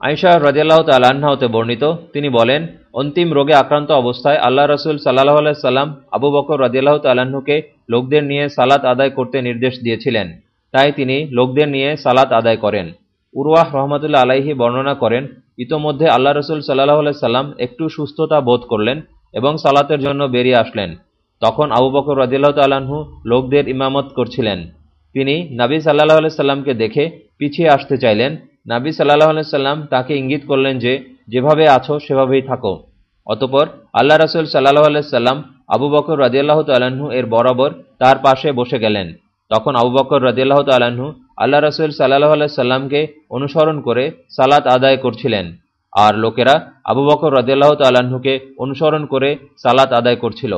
আয়সা রাজিয়াল্লাহ তাল্লাহ্না হতে বর্ণিত, তিনি বলেন, অন্তিম রোগে আক্রান্ত অবস্থায় আল্লাহ রসুল সাল্লাহ সাল্লাম আবু বকর রাজিয়াল্লাহ তাল্লাহ্নকে লোকদের নিয়ে সালাত আদায় করতে নির্দেশ দিয়েছিলেন। তাই তিনি লোকদের নিয়ে সালাত আদায় করেন। উরওয়াহ রহমতুল্লা আলাইহি বর্ণনা করেন, ইতোমধ্যে আল্লাহ রসুল সাল্লাহ সাল্লাম একটু সুস্থতা বোধ করলেন এবং সালাতের জন্য বেরিয়ে আসলেন। তখন আবু বকর রাজিল্লাহ তাল্লাহ্ন লোকদের ইমামত করছিলেন। তিনি নাবী সাল্লাহ সাল্লামকে দেখে পিছিয়ে আসতে চাইলেন নাবী সাল্লাহ সাল্লাম তাকে ইঙ্গিত করলেন যে, যেভাবে আছো, সেভাবেই থাকো। অতপর আল্লাহ রসুল সাল্লাহ সাল্লাম আবু বকর রাজিয়াল্লাহ তাল্লাহ্ন এর বরাবর তার পাশে বসে গেলেন। তখন আবু বকর রাজিয়াল্লাহ তাল্লাহ্ন আল্লাহ রসুল সাল্লাহ সাল্লামকে অনুসরণ করে সালাত আদায় করছিলেন। আর লোকেরা আবু বকর রাজিয়াল্লাহ তাল্লাহ্নকে অনুসরণ করে সালাত আদায় করছিল।